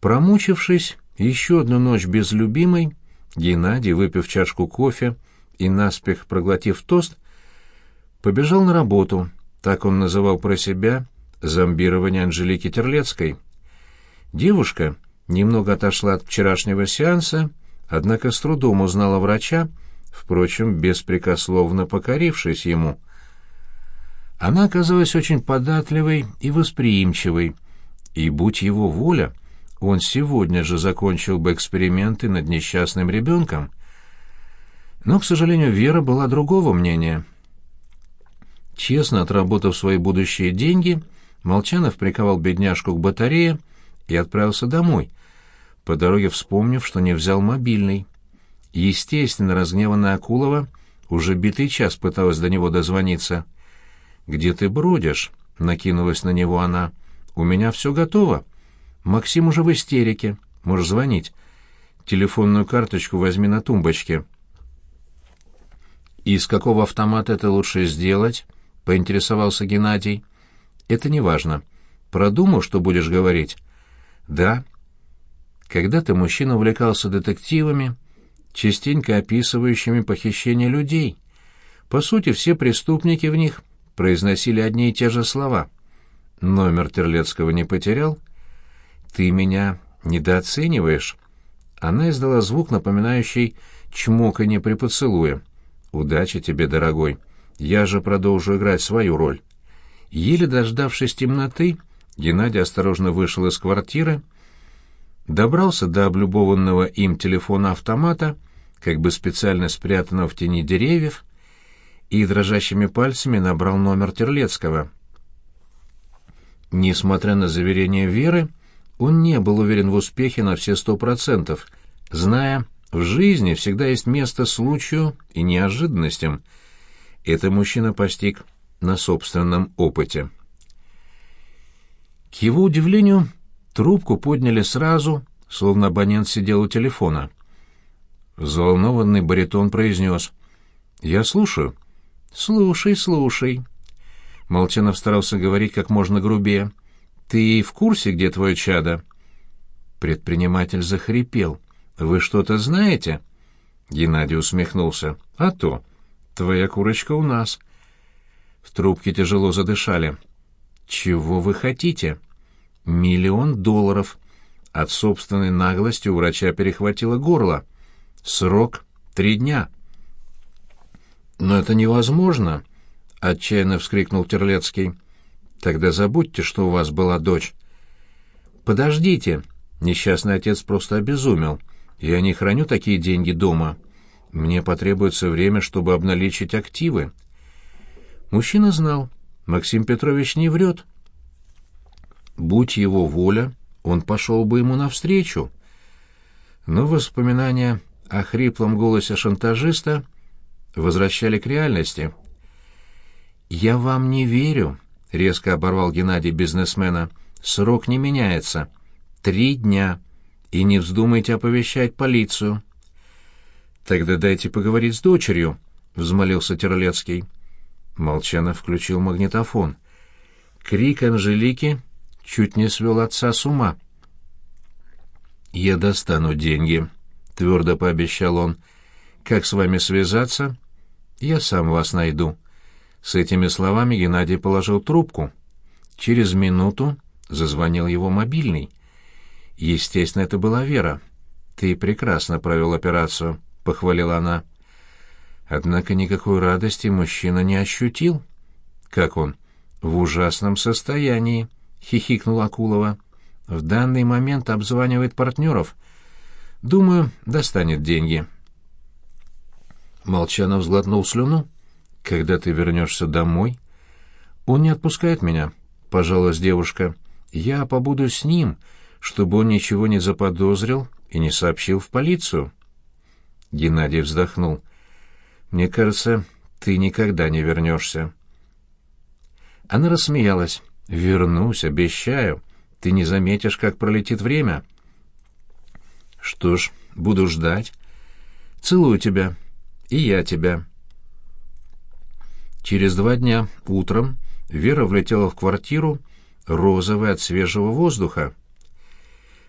Промучившись еще одну ночь без любимой, Геннадий, выпив чашку кофе и наспех проглотив тост, побежал на работу, так он называл про себя зомбирование Анжелики Терлецкой. Девушка немного отошла от вчерашнего сеанса, однако с трудом узнала врача, впрочем, беспрекословно покорившись ему. Она оказалась очень податливой и восприимчивой, и, будь его воля, он сегодня же закончил бы эксперименты над несчастным ребенком. Но, к сожалению, Вера была другого мнения. Честно отработав свои будущие деньги, Молчанов приковал бедняжку к батарее и отправился домой, по дороге вспомнив, что не взял мобильный. Естественно, разгневанная Акулова уже битый час пыталась до него дозвониться. «Где ты бродишь?» — накинулась на него она. «У меня все готово. Максим уже в истерике. Можешь звонить. Телефонную карточку возьми на тумбочке». «Из какого автомата это лучше сделать?» — поинтересовался Геннадий. «Это не важно. Продумал, что будешь говорить?» «Да». Когда-то мужчина увлекался детективами, частенько описывающими похищение людей. По сути, все преступники в них произносили одни и те же слова. Номер Терлецкого не потерял? «Ты меня недооцениваешь?» Она издала звук, напоминающий чмоканье при поцелуе. «Удачи тебе, дорогой. Я же продолжу играть свою роль». Еле дождавшись темноты, Геннадий осторожно вышел из квартиры, добрался до облюбованного им телефона-автомата, как бы специально спрятанного в тени деревьев, и дрожащими пальцами набрал номер Терлецкого. Несмотря на заверение Веры, он не был уверен в успехе на все сто процентов, зная, в жизни всегда есть место случаю и неожиданностям. Это мужчина постиг на собственном опыте. К его удивлению, трубку подняли сразу, словно абонент сидел у телефона. Взволнованный баритон произнес. «Я слушаю». «Слушай, слушай». Молчанов старался говорить как можно грубее. «Ты в курсе, где твое чадо?» Предприниматель захрипел. «Вы что-то знаете?» Геннадий усмехнулся. «А то. Твоя курочка у нас». В трубке тяжело задышали. «Чего вы хотите?» «Миллион долларов». От собственной наглости у врача перехватило горло. «Срок три дня». «Но это невозможно!» — отчаянно вскрикнул Терлецкий. «Тогда забудьте, что у вас была дочь». «Подождите!» — несчастный отец просто обезумел. «Я не храню такие деньги дома. Мне потребуется время, чтобы обналичить активы». Мужчина знал, Максим Петрович не врет. Будь его воля, он пошел бы ему навстречу. Но воспоминания о хриплом голосе шантажиста — возвращали к реальности. «Я вам не верю», — резко оборвал Геннадий бизнесмена. «Срок не меняется. Три дня. И не вздумайте оповещать полицию». «Тогда дайте поговорить с дочерью», — взмолился Терлецкий. Молчанов включил магнитофон. Крик Анжелики чуть не свел отца с ума. «Я достану деньги», — твердо пообещал он. Как с вами связаться? Я сам вас найду. С этими словами Геннадий положил трубку. Через минуту зазвонил его мобильный. Естественно, это была Вера. Ты прекрасно провел операцию, похвалила она. Однако никакой радости мужчина не ощутил. Как он? В ужасном состоянии, хихикнула Акулова. В данный момент обзванивает партнеров. Думаю, достанет деньги. Молчанов сглотнул слюну. «Когда ты вернешься домой?» «Он не отпускает меня», — пожалуйста девушка. «Я побуду с ним, чтобы он ничего не заподозрил и не сообщил в полицию». Геннадий вздохнул. «Мне кажется, ты никогда не вернешься». Она рассмеялась. «Вернусь, обещаю. Ты не заметишь, как пролетит время». «Что ж, буду ждать. Целую тебя». И я тебя. Через два дня утром Вера влетела в квартиру, розовая от свежего воздуха.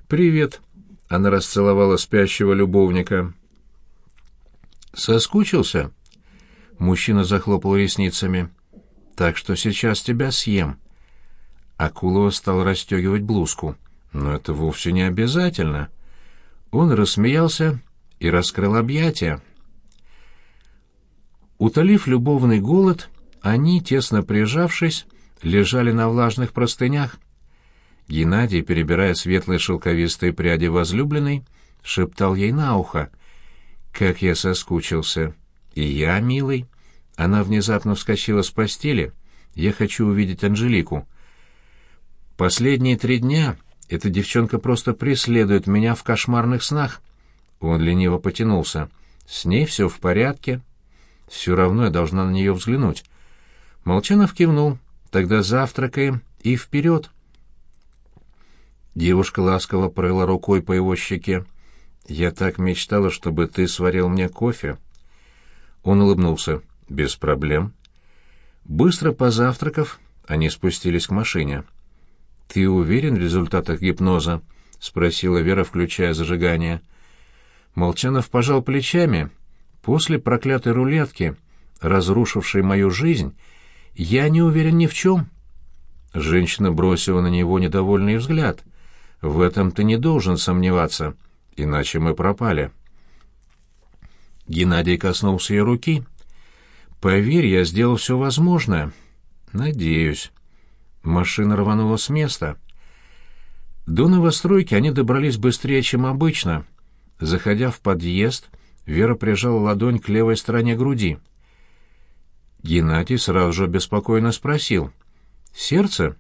«Привет», — она расцеловала спящего любовника. «Соскучился?» Мужчина захлопал ресницами. «Так что сейчас тебя съем». Акулова стал расстегивать блузку. «Но это вовсе не обязательно». Он рассмеялся и раскрыл объятия. Утолив любовный голод, они, тесно прижавшись, лежали на влажных простынях. Геннадий, перебирая светлые шелковистые пряди возлюбленной, шептал ей на ухо. «Как я соскучился!» «И я, милый!» Она внезапно вскочила с постели. «Я хочу увидеть Анжелику». «Последние три дня эта девчонка просто преследует меня в кошмарных снах». Он лениво потянулся. «С ней все в порядке. Все равно я должна на нее взглянуть». Молчанов кивнул. «Тогда завтракаем и вперед!» Девушка ласково провела рукой по его щеке. «Я так мечтала, чтобы ты сварил мне кофе». Он улыбнулся. «Без проблем». Быстро позавтракав, они спустились к машине. «Ты уверен в результатах гипноза?» — спросила Вера, включая зажигание. Молчанов пожал плечами. «После проклятой рулетки, разрушившей мою жизнь, я не уверен ни в чем». Женщина бросила на него недовольный взгляд — в этом ты не должен сомневаться, иначе мы пропали. Геннадий коснулся ее руки. Поверь, я сделал все возможное. Надеюсь. Машина рванула с места. До новостройки они добрались быстрее, чем обычно. Заходя в подъезд, Вера прижала ладонь к левой стороне груди. Геннадий сразу же беспокойно спросил. «Сердце?»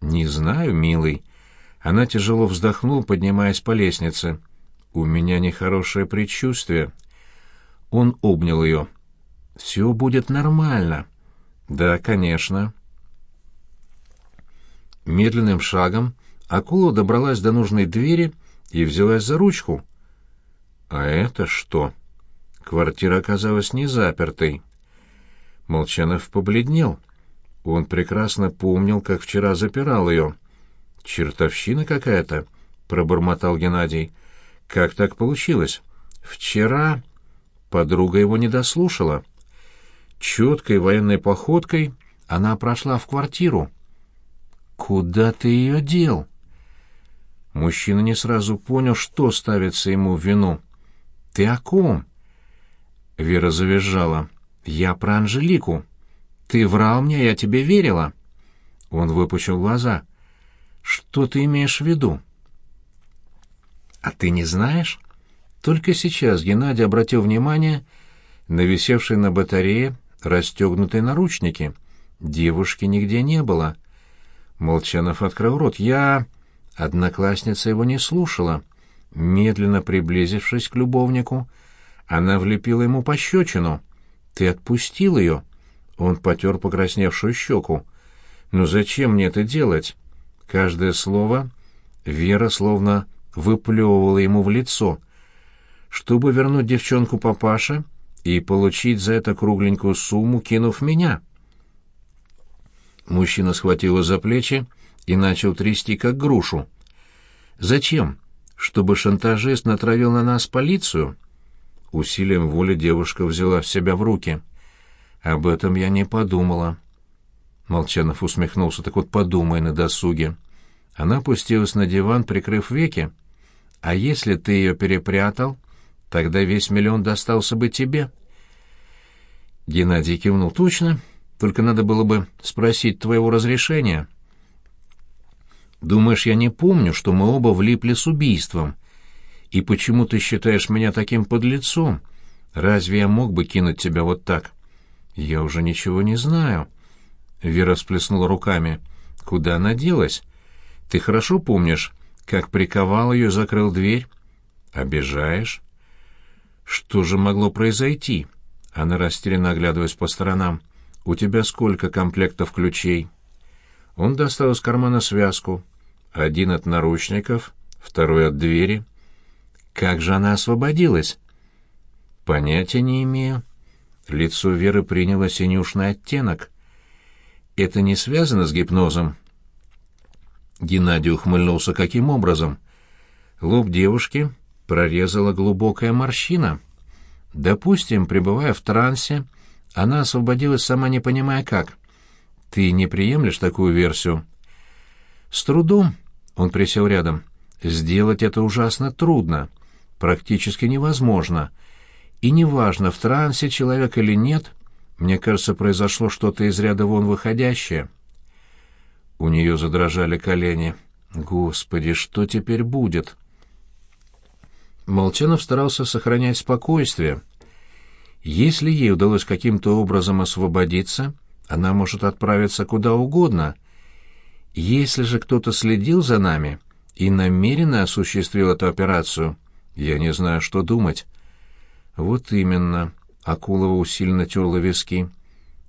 «Не знаю, милый. Она тяжело вздохнула, поднимаясь по лестнице. «У меня нехорошее предчувствие». Он обнял ее. «Все будет нормально». «Да, конечно». Медленным шагом акула добралась до нужной двери и взялась за ручку. «А это что?» Квартира оказалась не запертой. Молчанов побледнел. Он прекрасно помнил, как вчера запирал ее. «Чертовщина какая-то», — пробормотал Геннадий. «Как так получилось? Вчера...» Подруга его не дослушала. Четкой военной походкой она прошла в квартиру. «Куда ты ее дел?» Мужчина не сразу понял, что ставится ему в вину. «Ты о ком?» Вера завизжала. «Я про Анжелику. Ты врал мне, я тебе верила». Он выпучил глаза. Что ты имеешь в виду? А ты не знаешь? Только сейчас Геннадий обратил внимание на висевшие на батарее расстегнутые наручники. Девушки нигде не было. Молчанов открыл рот. Я... Одноклассница его не слушала. Медленно приблизившись к любовнику, она влепила ему пощечину. «Ты отпустил ее?» Он потер покрасневшую щеку. «Ну зачем мне это делать? Каждое слово Вера словно выплевывала ему в лицо. Чтобы вернуть девчонку папаше и получить за это кругленькую сумму, кинув меня. Мужчина схватил ее за плечи и начал трясти, как грушу. «Зачем? Чтобы шантажист натравил на нас полицию?» Усилием воли девушка взяла себя в руки. «Об этом я не подумала». Молчанов усмехнулся. «Так вот подумай на досуге». Она опустилась на диван, прикрыв веки. «А если ты ее перепрятал, тогда весь миллион достался бы тебе». Геннадий кивнул точно, только надо было бы спросить твоего разрешения. «Думаешь, я не помню, что мы оба влипли с убийством? И почему ты считаешь меня таким подлецом? Разве я мог бы кинуть тебя вот так?» «Я уже ничего не знаю». Вера всплеснула руками. «Куда она делась? Ты хорошо помнишь, как приковал ее и закрыл дверь? Обижаешь? Что же могло произойти? Она растерянно оглядываясь по сторонам. У тебя сколько комплектов ключей? Он достал из кармана связку. Один от наручников, второй от двери. Как же она освободилась? Понятия не имею. Лицо Веры приняло синюшный оттенок. Это не связано с гипнозом? Геннадий ухмыльнулся каким образом. Лоб девушки прорезала глубокая морщина. Допустим, пребывая в трансе, она освободилась сама не понимая как. Ты не приемлешь такую версию? С трудом, он присел рядом. Сделать это ужасно трудно, практически невозможно. И неважно, в трансе человек или нет, мне кажется, произошло что-то из ряда вон выходящее. У нее задрожали колени. Господи, что теперь будет? Молчанов старался сохранять спокойствие. Если ей удалось каким-то образом освободиться, она может отправиться куда угодно. Если же кто-то следил за нами и намеренно осуществил эту операцию, я не знаю, что думать. Вот именно. Акулова усиленно терла виски.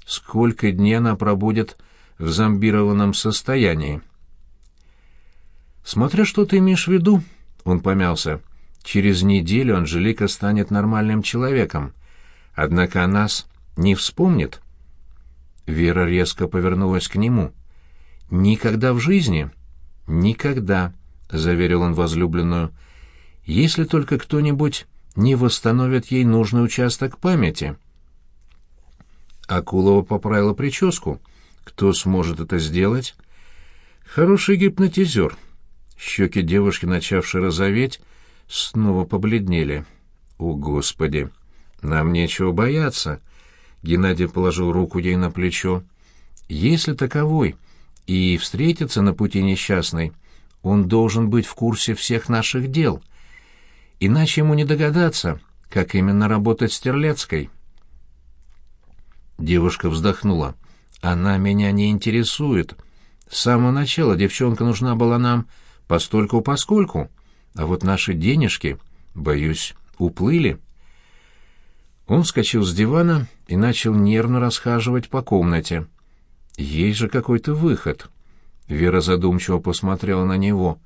Сколько дней она пробудет в зомбированном состоянии? Смотря что ты имеешь в виду, он помялся. Через неделю Анжелика станет нормальным человеком. Однако о нас не вспомнит. Вера резко повернулась к нему. «Никогда в жизни?» «Никогда», — заверил он возлюбленную. «Если только кто-нибудь не восстановит ей нужный участок памяти». Акулова поправила прическу. «Кто сможет это сделать?» «Хороший гипнотизер». Щеки девушки, начавшие розоветь, снова побледнели. «О, Господи! Нам нечего бояться!» Геннадий положил руку ей на плечо. «Если таковой и встретится на пути несчастной, он должен быть в курсе всех наших дел. Иначе ему не догадаться, как именно работать с Терлецкой». Девушка вздохнула. «Она меня не интересует. С самого начала девчонка нужна была нам постольку-поскольку». А вот наши денежки, боюсь, уплыли. Он вскочил с дивана и начал нервно расхаживать по комнате. Есть же какой-то выход. Вера задумчиво посмотрела на него.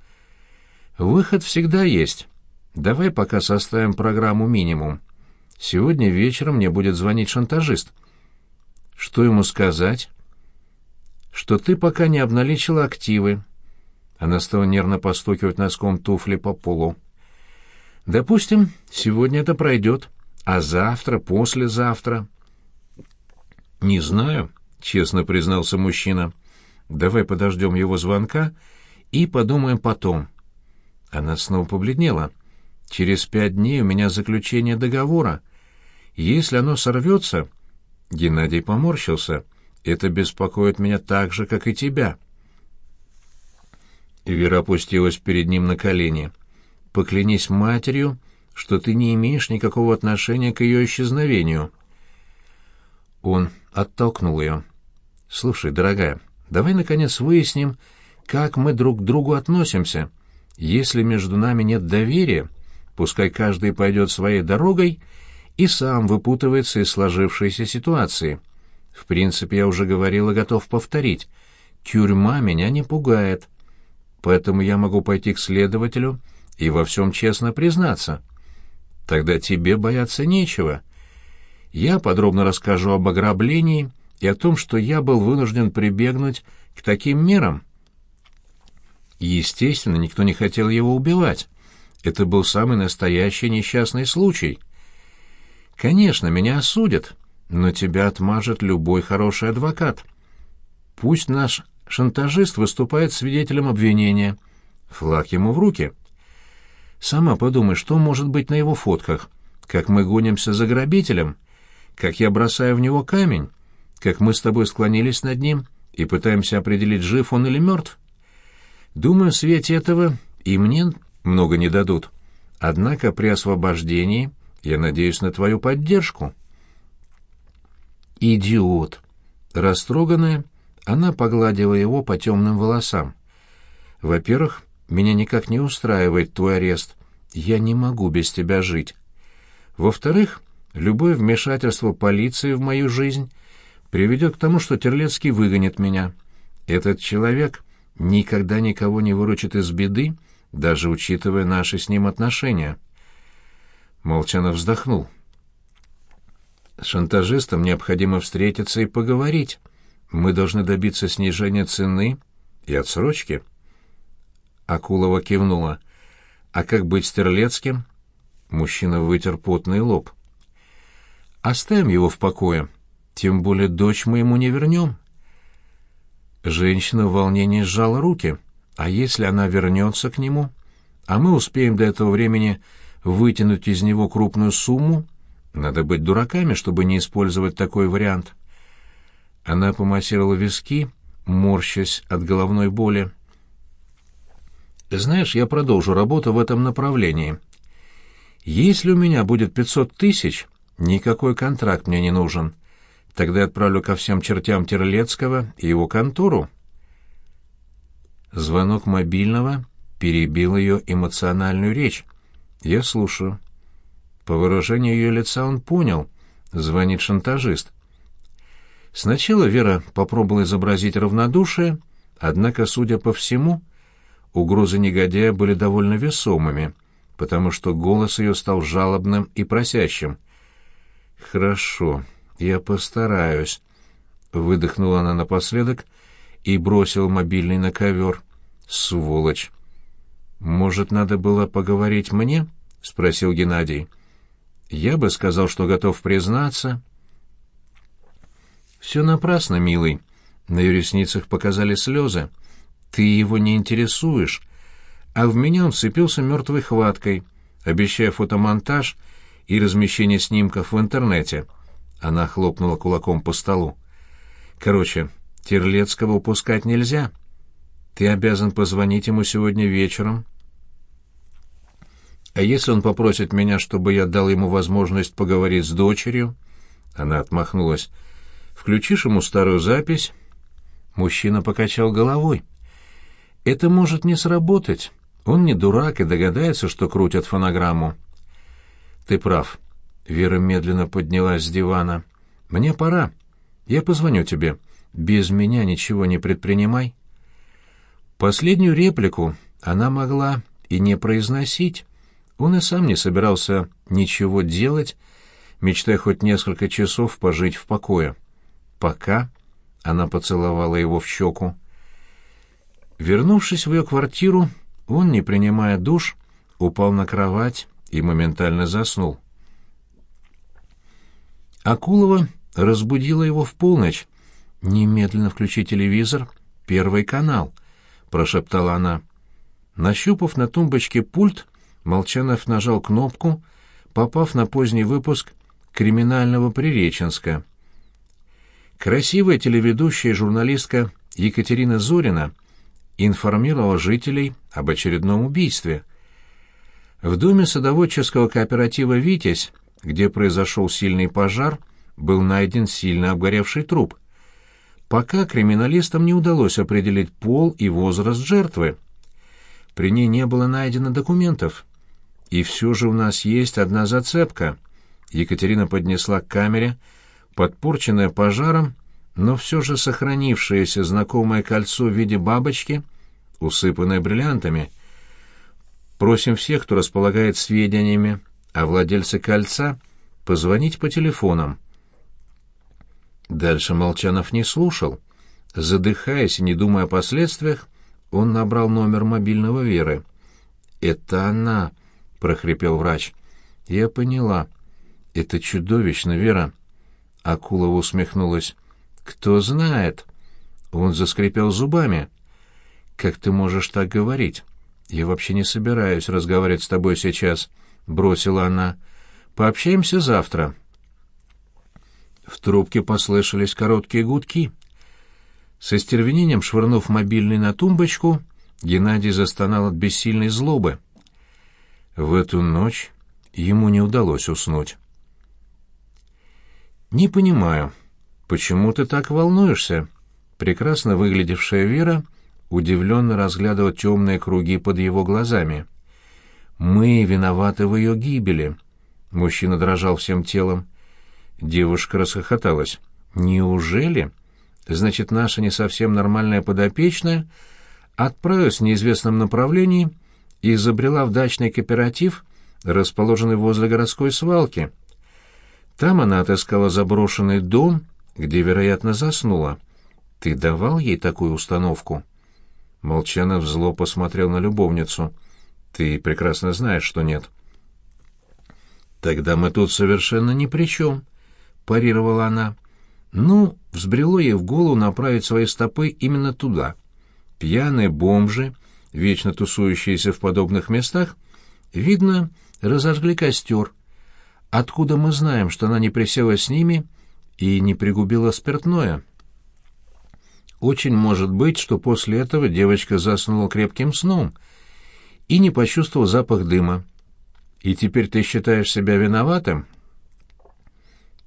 Выход всегда есть. Давай пока составим программу минимум. Сегодня вечером мне будет звонить шантажист. Что ему сказать? Что ты пока не обналичила активы, она стала нервно постукивать носком туфли по полу. «Допустим, сегодня это пройдет, а завтра, послезавтра...» «Не знаю», — честно признался мужчина. «Давай подождем его звонка и подумаем потом». Она снова побледнела. «Через пять дней у меня заключение договора. Если оно сорвется...» Геннадий поморщился. «Это беспокоит меня так же, как и тебя». Вера опустилась перед ним на колени. «Поклянись матерью, что ты не имеешь никакого отношения к ее исчезновению». Он оттолкнул ее. «Слушай, дорогая, давай наконец выясним, как мы друг к другу относимся. Если между нами нет доверия, пускай каждый пойдет своей дорогой и сам выпутывается из сложившейся ситуации. В принципе, я уже говорил и готов повторить. Тюрьма меня не пугает» поэтому я могу пойти к следователю и во всем честно признаться. Тогда тебе бояться нечего. Я подробно расскажу об ограблении и о том, что я был вынужден прибегнуть к таким мерам. Естественно, никто не хотел его убивать. Это был самый настоящий несчастный случай. Конечно, меня осудят, но тебя отмажет любой хороший адвокат. Пусть наш Шантажист выступает свидетелем обвинения. Флаг ему в руки. Сама подумай, что может быть на его фотках. Как мы гонимся за грабителем, как я бросаю в него камень, как мы с тобой склонились над ним и пытаемся определить, жив он или мертв. Думаю, в свете этого и мне много не дадут. Однако при освобождении я надеюсь на твою поддержку. Идиот. Растроганная, она погладила его по темным волосам. «Во-первых, меня никак не устраивает твой арест. Я не могу без тебя жить. Во-вторых, любое вмешательство полиции в мою жизнь приведет к тому, что Терлецкий выгонит меня. Этот человек никогда никого не выручит из беды, даже учитывая наши с ним отношения». Молчанов вздохнул. «С шантажистом необходимо встретиться и поговорить». Мы должны добиться снижения цены и отсрочки. Акулова кивнула. А как быть с Терлецким? Мужчина вытер потный лоб. Оставим его в покое. Тем более дочь мы ему не вернем. Женщина в волнении сжала руки. А если она вернется к нему? А мы успеем до этого времени вытянуть из него крупную сумму? Надо быть дураками, чтобы не использовать такой вариант. Она помассировала виски, морщась от головной боли. Знаешь, я продолжу работу в этом направлении. Если у меня будет пятьсот тысяч, никакой контракт мне не нужен. Тогда я отправлю ко всем чертям Терлецкого и его контору. Звонок мобильного перебил ее эмоциональную речь. Я слушаю. По выражению ее лица он понял. Звонит шантажист. Сначала Вера попробовала изобразить равнодушие, однако, судя по всему, угрозы негодяя были довольно весомыми, потому что голос ее стал жалобным и просящим. «Хорошо, я постараюсь», — выдохнула она напоследок и бросила мобильный на ковер. «Сволочь!» «Может, надо было поговорить мне?» — спросил Геннадий. «Я бы сказал, что готов признаться». «Все напрасно, милый». На ее ресницах показали слезы. Ты его не интересуешь. А в меня он вцепился мертвой хваткой, обещая фотомонтаж и размещение снимков в интернете. Она хлопнула кулаком по столу. Короче, Терлецкого упускать нельзя. Ты обязан позвонить ему сегодня вечером. А если он попросит меня, чтобы я дал ему возможность поговорить с дочерью? Она отмахнулась. Включишь ему старую запись? Мужчина покачал головой. Это может не сработать. Он не дурак и догадается, что крутят фонограмму. Ты прав. Вера медленно поднялась с дивана. Мне пора. Я позвоню тебе. Без меня ничего не предпринимай. Последнюю реплику она могла и не произносить. Он и сам не собирался ничего делать, мечтая хоть несколько часов пожить в покое. Пока она поцеловала его в щеку. Вернувшись в ее квартиру, он, не принимая душ, упал на кровать и моментально заснул. Акулова разбудила его в полночь. «Немедленно включи телевизор, первый канал», — прошептала она. Нащупав на тумбочке пульт, Молчанов нажал кнопку, попав на поздний выпуск «Криминального Приреченска». Красивая телеведущая журналистка Екатерина Зорина — информировал жителей об очередном убийстве. В доме садоводческого кооператива «Витязь», где произошел сильный пожар, был найден сильно обгоревший труп. Пока криминалистам не удалось определить пол и возраст жертвы. При ней не было найдено документов. И все же у нас есть одна зацепка. Екатерина поднесла к камере подпорченное пожаром но все же сохранившееся знакомое кольцо в виде бабочки, усыпанное бриллиантами. Просим всех, кто располагает сведениями о владельце кольца, позвонить по телефонам. Дальше Молчанов не слушал. Задыхаясь и не думая о последствиях, он набрал номер мобильного Веры. «Это она», — прохрипел врач. «Я поняла. Это чудовищно, Вера». Акулова усмехнулась. «Кто знает?» Он заскрипел зубами. «Как ты можешь так говорить? Я вообще не собираюсь разговаривать с тобой сейчас», — бросила она. «Пообщаемся завтра». В трубке послышались короткие гудки. Со стервенением швырнув мобильный на тумбочку, Геннадий застонал от бессильной злобы. В эту ночь ему не удалось уснуть. «Не понимаю», «Почему ты так волнуешься?» Прекрасно выглядевшая Вера удивленно разглядывала темные круги под его глазами. «Мы виноваты в ее гибели». Мужчина дрожал всем телом. Девушка расхохоталась. «Неужели? Значит, наша не совсем нормальная подопечная отправилась в неизвестном направлении и изобрела в дачный кооператив, расположенный возле городской свалки. Там она отыскала заброшенный дом где, вероятно, заснула. Ты давал ей такую установку?» Молчанов зло посмотрел на любовницу. Ты прекрасно знаешь, что нет. Тогда мы тут совершенно ни при чем, парировала она. Ну, взбрело ей в голову направить свои стопы именно туда. Пьяные бомжи, вечно тусующиеся в подобных местах, видно, разожгли костер. Откуда мы знаем, что она не присела с ними и не пригубила спиртное? Очень может быть, что после этого девочка заснула крепким сном и не почувствовала запах дыма. И теперь ты считаешь себя виноватым?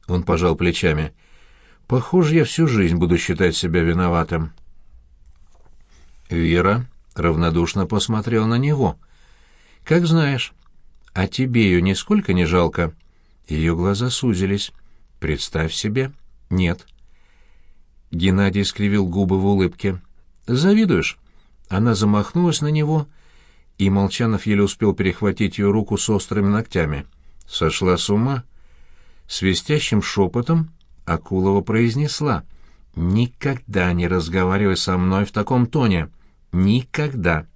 Он пожал плечами. Похоже, я всю жизнь буду считать себя виноватым. Вера равнодушно посмотрел на него. Как знаешь. А тебе ее нисколько не жалко? Ее глаза сузились. Представь себе. Нет. Геннадий скривил губы в улыбке. «Завидуешь?» Она замахнулась на него, и Молчанов еле успел перехватить ее руку с острыми ногтями. «Сошла с ума?» Свистящим шепотом Акулова произнесла. «Никогда не разговаривай со мной в таком тоне. Никогда!»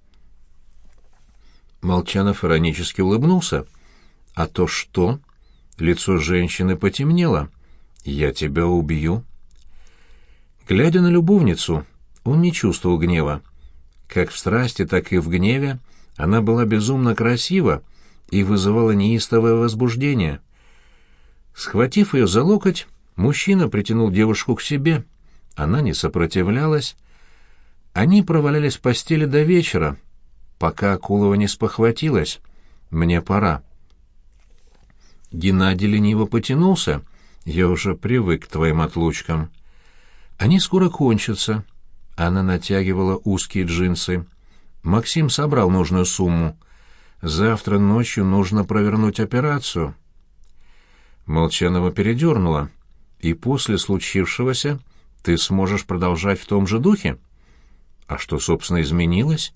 Молчанов иронически улыбнулся. «А то что?» Лицо женщины потемнело. «Я тебя убью». Глядя на любовницу, он не чувствовал гнева. Как в страсти, так и в гневе она была безумно красива и вызывала неистовое возбуждение. Схватив ее за локоть, мужчина притянул девушку к себе. Она не сопротивлялась. Они провалялись в постели до вечера, пока Акулова не спохватилась. «Мне пора». Геннадий лениво потянулся. «Я уже привык к твоим отлучкам». Они скоро кончатся. Она натягивала узкие джинсы. Максим собрал нужную сумму. Завтра ночью нужно провернуть операцию. Молчанова передернула. И после случившегося ты сможешь продолжать в том же духе? А что, собственно, изменилось?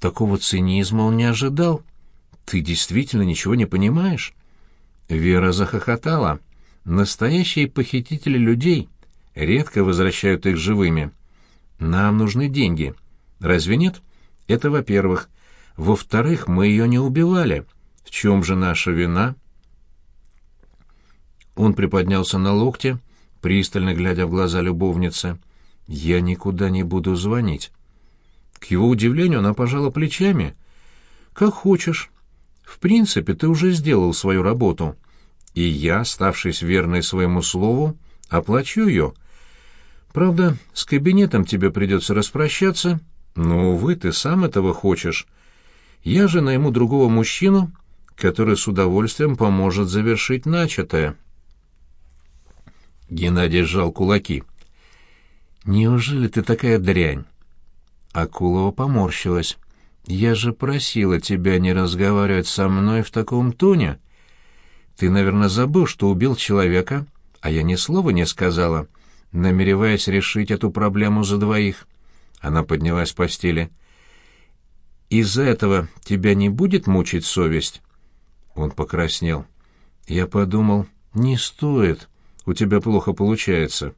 Такого цинизма он не ожидал. Ты действительно ничего не понимаешь? Вера захохотала. Настоящие похитители людей редко возвращают их живыми. Нам нужны деньги. Разве нет? Это во-первых. Во-вторых, мы ее не убивали. В чем же наша вина? Он приподнялся на локте, пристально глядя в глаза любовницы. «Я никуда не буду звонить». К его удивлению она пожала плечами. «Как хочешь. В принципе, ты уже сделал свою работу. И я, оставшись верной своему слову, оплачу ее. Правда, с кабинетом тебе придется распрощаться, но, увы, ты сам этого хочешь. Я же найму другого мужчину, который с удовольствием поможет завершить начатое». Геннадий сжал кулаки. «Неужели ты такая дрянь?» Акулова поморщилась. «Я же просила тебя не разговаривать со мной в таком тоне. Ты, наверное, забыл, что убил человека, а я ни слова не сказала» намереваясь решить эту проблему за двоих. Она поднялась с постели. «Из-за этого тебя не будет мучить совесть?» Он покраснел. «Я подумал, не стоит, у тебя плохо получается».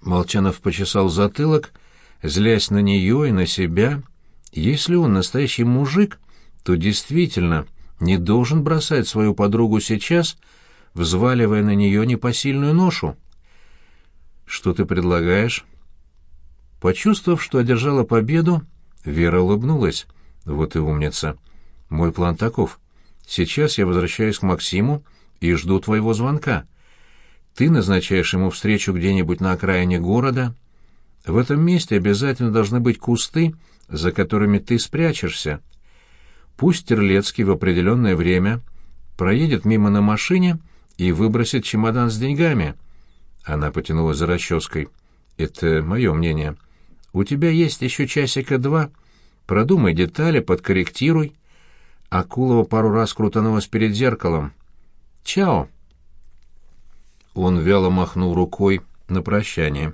Молчанов почесал затылок, злясь на нее и на себя. Если он настоящий мужик, то действительно не должен бросать свою подругу сейчас, взваливая на нее непосильную ношу. Что ты предлагаешь? Почувствовав, что одержала победу, Вера улыбнулась. Вот и умница. Мой план таков. Сейчас я возвращаюсь к Максиму и жду твоего звонка. Ты назначаешь ему встречу где-нибудь на окраине города. В этом месте обязательно должны быть кусты, за которыми ты спрячешься. Пусть Терлецкий в определенное время проедет мимо на машине и выбросит чемодан с деньгами — она потянулась за расческой. «Это мое мнение. У тебя есть еще часика два. Продумай детали, подкорректируй». Акулова пару раз крутанулась перед зеркалом. «Чао!» Он вяло махнул рукой на прощание.